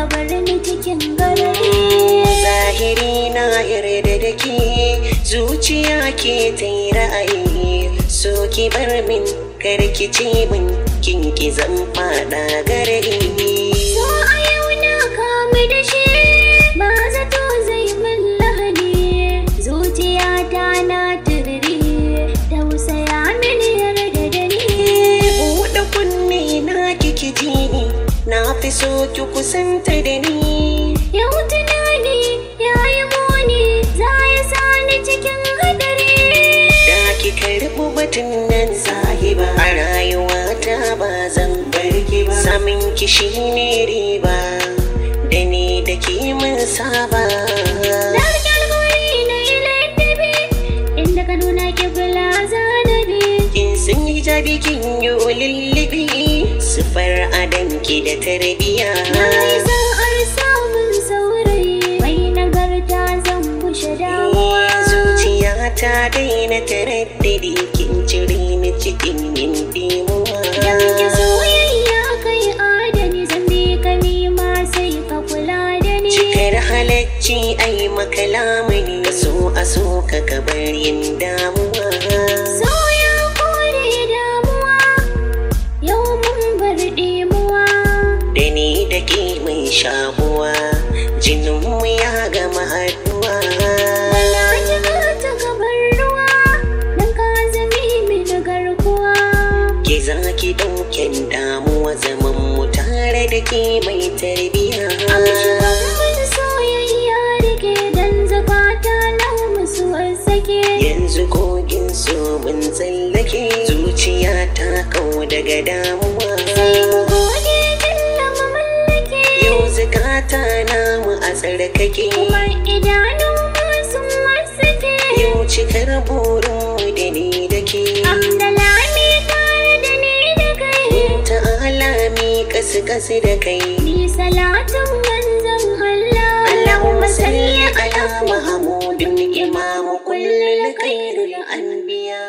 ka bar ni cikin garari zahiri na yarda da ke zuciya ke ta yi ra'ayi. So ki bar min karki ce min kin ki zan fada garari so ki kusanta da ni. Yau tunani ya yi muni za ya sani cikin hadari. Da ki karɓi batun nan sahiba a rayuwata ba zan barki ba. Samin ki shine riba da ni da ki mun saba. Kin san hijabi kin yi lullubi. Sufar adanki da tarbiya Na samun saurayi mai nagarta zan bushe damuwa zuciya ta daina taraddadi kin cire ni cikin yin dimuwa. Dan ki soyayya kai adani zan bi ka nima sai ka kula da ni. Cikar halacci ai maka lamuni so a so ka gabar yin damuwa. Shakuwa jininmu ya gama haɗuwa. Ke ki ɗauken damuwa zaman mu tare da ke mai tarbiya. Mun soyayya riƙe dan zakata na musu wasake yanzu kogin so mun tsallake zuciya ta kau daga damuwa. Tsarkake. Kuma idanu masu wasake yau cikar burinmu da ni da ke. Amdalami tare da ni da kai. Ta alami kasu-kasu da kai. Ni salatin manzon Allah. Allahumma salli ala Muhammadin imamu kullum khairul anbiya.